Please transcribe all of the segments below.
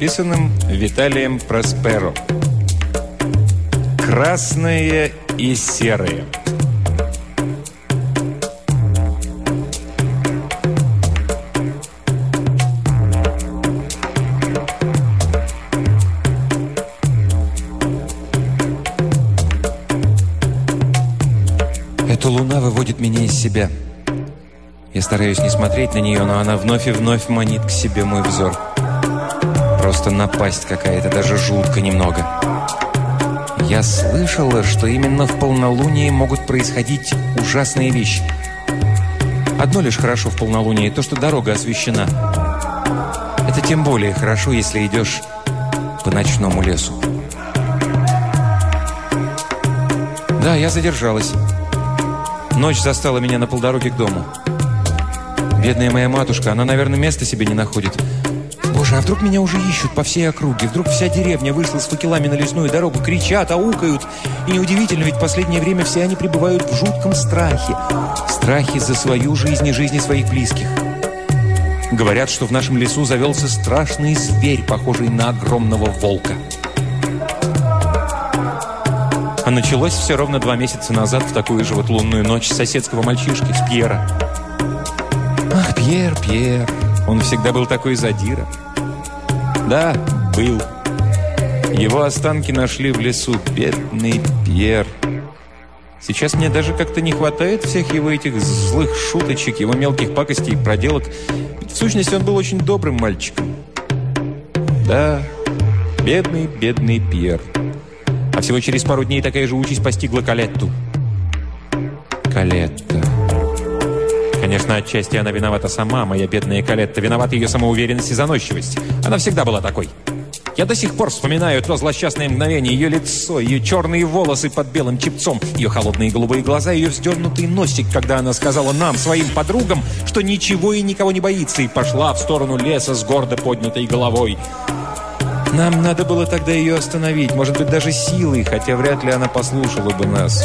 написанным Виталием Просперо. «Красное и серое». Эта луна выводит меня из себя. Я стараюсь не смотреть на нее, но она вновь и вновь манит к себе мой взор. Просто напасть какая-то, даже жутко немного. Я слышала, что именно в полнолуние могут происходить ужасные вещи. Одно лишь хорошо в полнолуние, то, что дорога освещена. Это тем более хорошо, если идешь по ночному лесу. Да, я задержалась. Ночь застала меня на полдороге к дому. Бедная моя матушка, она, наверное, места себе не находит. Боже, а вдруг меня уже ищут по всей округе? Вдруг вся деревня вышла с факелами на лесную дорогу, кричат, аукают. И неудивительно, ведь в последнее время все они пребывают в жутком страхе. Страхе за свою жизнь и жизни своих близких. Говорят, что в нашем лесу завелся страшный зверь, похожий на огромного волка. А началось все ровно два месяца назад, в такую же вот лунную ночь, соседского мальчишки, с Пьера. Ах, Пьер, Пьер, он всегда был такой задира. Да, был. Его останки нашли в лесу, бедный Пьер. Сейчас мне даже как-то не хватает всех его этих злых шуточек, его мелких пакостей и проделок. Ведь в сущности он был очень добрым мальчиком. Да, бедный, бедный Пьер. А всего через пару дней такая же участь постигла Калетту. Калетта. Конечно, отчасти она виновата сама, моя бедная Калетта. Виновата ее самоуверенность и заносчивость. Она всегда была такой. Я до сих пор вспоминаю то злосчастное мгновение, ее лицо, ее черные волосы под белым чепцом, ее холодные голубые глаза, ее вздернутый носик, когда она сказала нам, своим подругам, что ничего и никого не боится, и пошла в сторону леса с гордо поднятой головой. Нам надо было тогда ее остановить, может быть, даже силой, хотя вряд ли она послушала бы нас.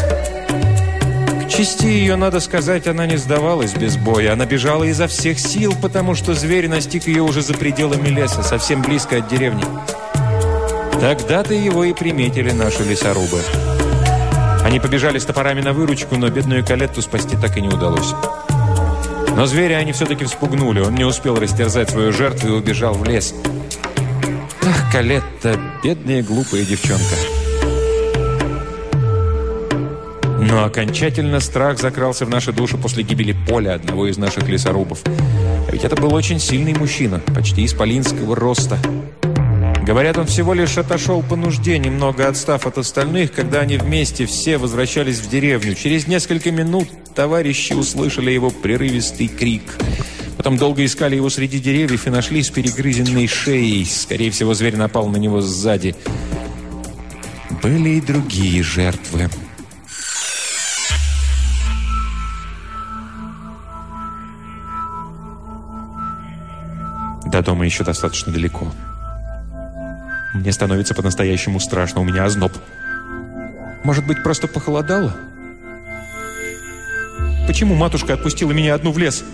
К чести ее, надо сказать, она не сдавалась без боя. Она бежала изо всех сил, потому что зверь настиг ее уже за пределами леса, совсем близко от деревни. Тогда-то его и приметили наши лесорубы. Они побежали с топорами на выручку, но бедную Калетту спасти так и не удалось. Но зверя они все-таки вспугнули. Он не успел растерзать свою жертву и убежал в лес. Ах, Калетта, бедная глупая девчонка. Но окончательно страх закрался в наши души после гибели Поля, одного из наших лесорубов. А ведь это был очень сильный мужчина, почти исполинского роста. Говорят, он всего лишь отошел по нужде, немного отстав от остальных, когда они вместе все возвращались в деревню. Через несколько минут товарищи услышали его прерывистый крик. Потом долго искали его среди деревьев и нашли с перегрызенной шеей. Скорее всего, зверь напал на него сзади. Были и другие жертвы. До дома еще достаточно далеко. Мне становится по-настоящему страшно, у меня озноб. Может быть, просто похолодало? Почему матушка отпустила меня одну в лес?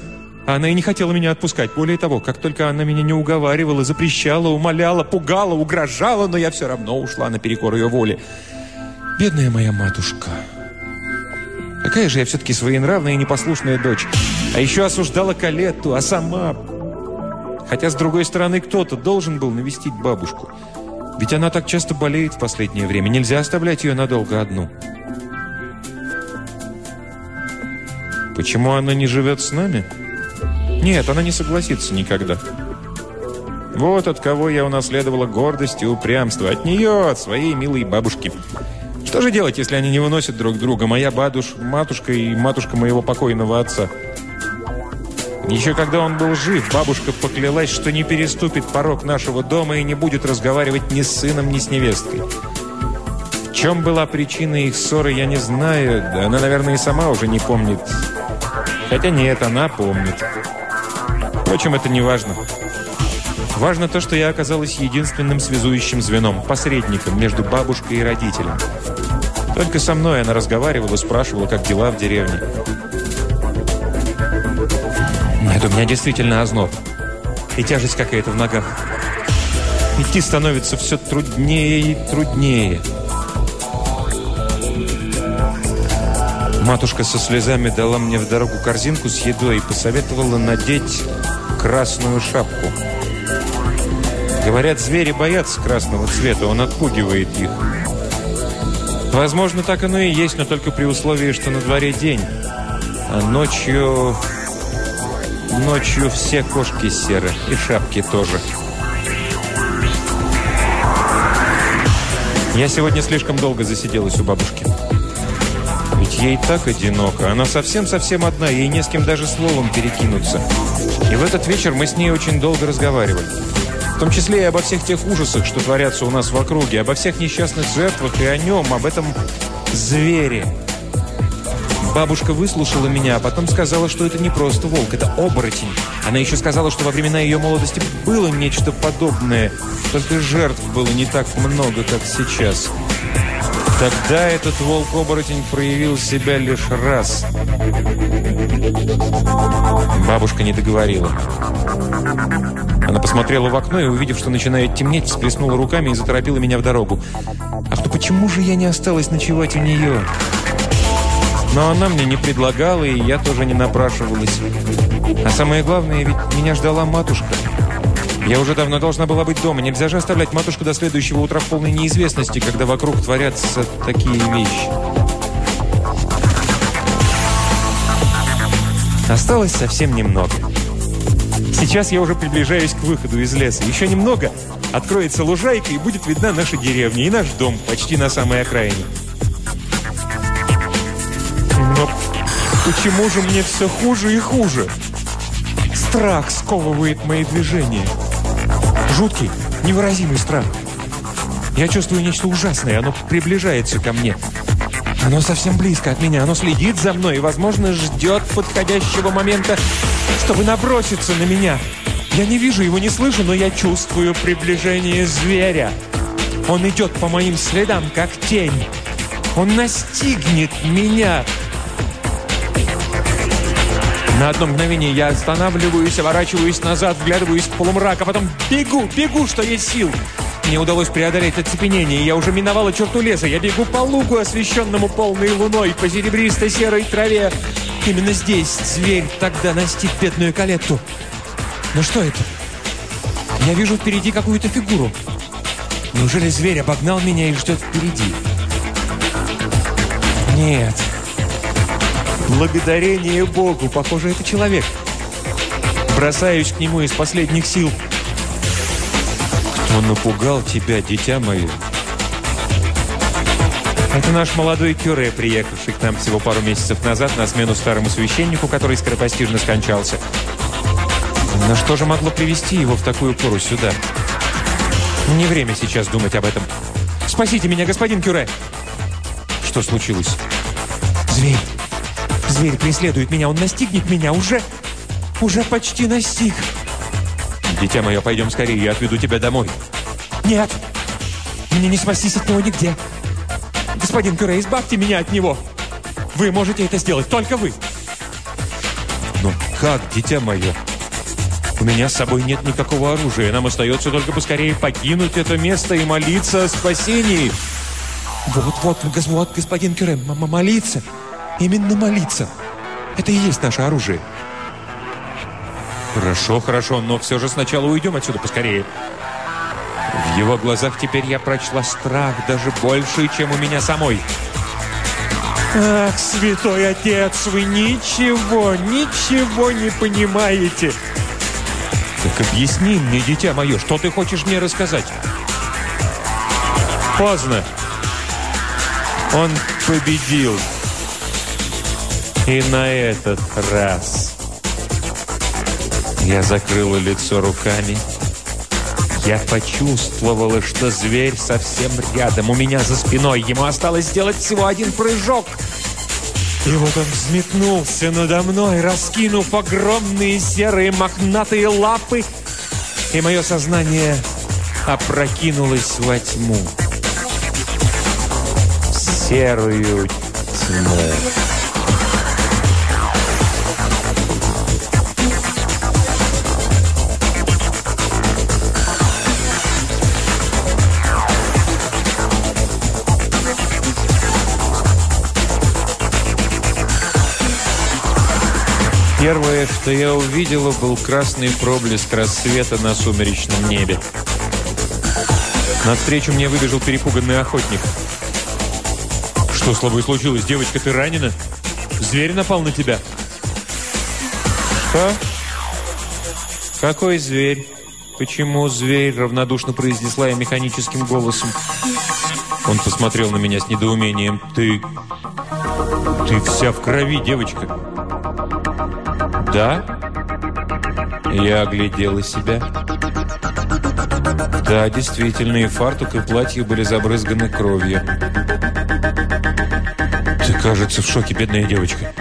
Она и не хотела меня отпускать. Более того, как только она меня не уговаривала, запрещала, умоляла, пугала, угрожала, но я все равно ушла наперекор ее воле. Бедная моя матушка. Какая же я все-таки своенравная и непослушная дочь. А еще осуждала Калетту, а сама... Хотя, с другой стороны, кто-то должен был навестить бабушку. Ведь она так часто болеет в последнее время. Нельзя оставлять ее надолго одну. Почему она не живет с нами? Нет, она не согласится никогда. Вот от кого я унаследовала гордость и упрямство. От нее, от своей милой бабушки. Что же делать, если они не выносят друг друга? Моя бабуш, матушка и матушка моего покойного отца. Еще когда он был жив, бабушка поклялась, что не переступит порог нашего дома и не будет разговаривать ни с сыном, ни с невесткой. В чем была причина их ссоры, я не знаю. Да она, наверное, и сама уже не помнит. Хотя нет, она помнит. Впрочем, это не важно. Важно то, что я оказалась единственным связующим звеном, посредником между бабушкой и родителем. Только со мной она разговаривала, спрашивала, как дела в деревне. Нет, у меня действительно озноб. И тяжесть какая-то в ногах. Идти становится все труднее и труднее. Матушка со слезами дала мне в дорогу корзинку с едой и посоветовала надеть красную шапку. Говорят, звери боятся красного цвета, он отпугивает их. Возможно, так оно и есть, но только при условии, что на дворе день. А ночью... Ночью все кошки серы, и шапки тоже. Я сегодня слишком долго засиделась у бабушки. Ведь ей так одиноко. Она совсем-совсем одна, ей не с кем даже словом перекинуться. И в этот вечер мы с ней очень долго разговаривали. В том числе и обо всех тех ужасах, что творятся у нас в округе, обо всех несчастных жертвах и о нем, об этом звере. Бабушка выслушала меня, а потом сказала, что это не просто волк, это оборотень. Она еще сказала, что во времена ее молодости было нечто подобное, только жертв было не так много, как сейчас. Тогда этот волк-оборотень проявил себя лишь раз. Бабушка не договорила. Она посмотрела в окно и, увидев, что начинает темнеть, всплеснула руками и заторопила меня в дорогу. Ах, ну почему же я не осталась ночевать у нее? Но она мне не предлагала, и я тоже не напрашивалась. А самое главное, ведь меня ждала матушка. Я уже давно должна была быть дома. Нельзя же оставлять матушку до следующего утра в полной неизвестности, когда вокруг творятся такие вещи. Осталось совсем немного. Сейчас я уже приближаюсь к выходу из леса. Еще немного, откроется лужайка, и будет видна наша деревня и наш дом почти на самой окраине. Но почему же мне все хуже и хуже? Страх сковывает мои движения. Жуткий, невыразимый страх. Я чувствую нечто ужасное, оно приближается ко мне. Оно совсем близко от меня, оно следит за мной и, возможно, ждет подходящего момента, чтобы наброситься на меня. Я не вижу его, не слышу, но я чувствую приближение зверя. Он идет по моим следам, как тень. Он настигнет меня. На одно мгновение я останавливаюсь, оборачиваюсь назад, вглядываюсь в полумрак, а потом бегу, бегу, что есть сил. Мне удалось преодолеть оцепенение, я уже миновала черту леса. Я бегу по лугу, освещенному полной луной, по серебристо-серой траве. Именно здесь зверь тогда настиг бедную Калетту. Но что это? Я вижу впереди какую-то фигуру. Неужели зверь обогнал меня и ждет впереди? Нет. Благодарение Богу. Похоже, это человек. Бросаюсь к нему из последних сил. Кто напугал тебя, дитя мое? Это наш молодой кюре, приехавший к нам всего пару месяцев назад на смену старому священнику, который скоропостижно скончался. Но что же могло привести его в такую пору сюда? Не время сейчас думать об этом. Спасите меня, господин Кюре! Что случилось? Зверь! Зверь преследует меня, он настигнет меня, уже... Уже почти настиг. Дитя мое, пойдем скорее, я отведу тебя домой. Нет! Мне не спастись от него нигде. Господин Кюре, избавьте меня от него. Вы можете это сделать, только вы. Но как, дитя мое? У меня с собой нет никакого оружия. Нам остается только поскорее покинуть это место и молиться о спасении. Вот, вот, вот, господин Кюре, молиться. Именно молиться. Это и есть наше оружие. Хорошо, хорошо, но все же сначала уйдем отсюда поскорее. В его глазах теперь я прочла страх, даже больше, чем у меня самой. Ах, святой отец, вы ничего, ничего не понимаете. Так объясни мне, дитя мое, что ты хочешь мне рассказать? Поздно. Он победил. И на этот раз я закрыла лицо руками. Я почувствовала, что зверь совсем рядом, у меня за спиной. Ему осталось сделать всего один прыжок. И вот он взметнулся надо мной, раскинув огромные серые мохнатые лапы, и мое сознание опрокинулось во тьму. Серую тьму. Первое, что я увидела, был красный проблеск рассвета на сумеречном небе. Навстречу мне выбежал перепуганный охотник. «Что с тобой случилось, девочка? Ты ранена? Зверь напал на тебя?» «Что? Какой зверь? Почему зверь?» равнодушно произнесла я механическим голосом. Он посмотрел на меня с недоумением. «Ты... ты вся в крови, девочка!» «Да?» Я оглядела себя. Да, действительно, и фартук, и платье были забрызганы кровью. «Ты, кажется, в шоке, бедная девочка.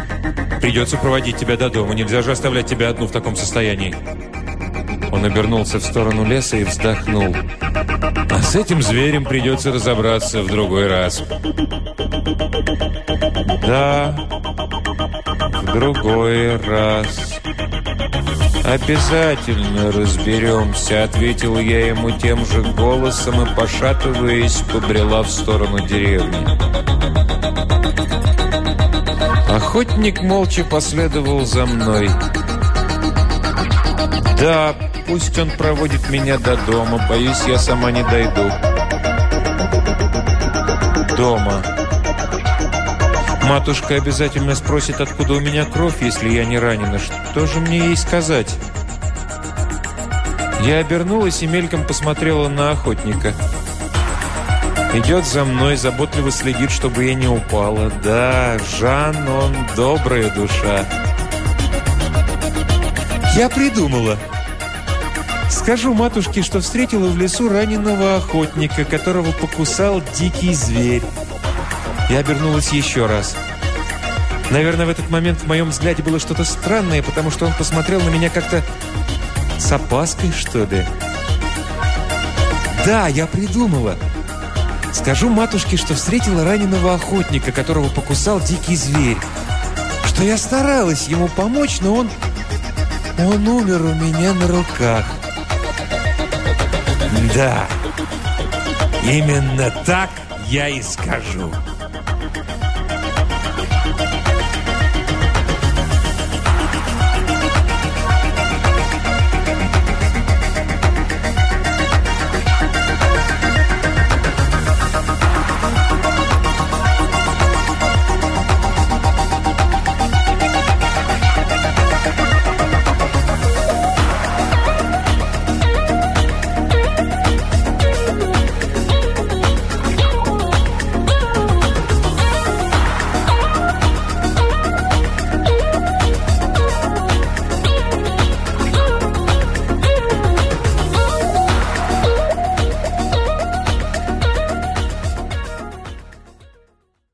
Придется проводить тебя до дома. Нельзя же оставлять тебя одну в таком состоянии». Он обернулся в сторону леса и вздохнул. «А с этим зверем придется разобраться в другой раз». «Да, другой раз». «Обязательно разберемся», — ответил я ему тем же голосом и, пошатываясь, побрела в сторону деревни. Охотник молча последовал за мной. «Да, пусть он проводит меня до дома. Боюсь, я сама не дойду». «Дома». Матушка обязательно спросит, откуда у меня кровь, если я не ранена. Что же мне ей сказать? Я обернулась и мельком посмотрела на охотника. Идет за мной, заботливо следит, чтобы я не упала. Да, Жан, он добрая душа. Я придумала. Скажу матушке, что встретила в лесу раненого охотника, которого покусал дикий зверь. Я обернулась еще раз. Наверное, в этот момент в моем взгляде было что-то странное, потому что он посмотрел на меня как-то с опаской, что ли. Да, я придумала. Скажу матушке, что встретила раненого охотника, которого покусал дикий зверь. Что я старалась ему помочь, но он... Он умер у меня на руках. Да, именно так я и скажу.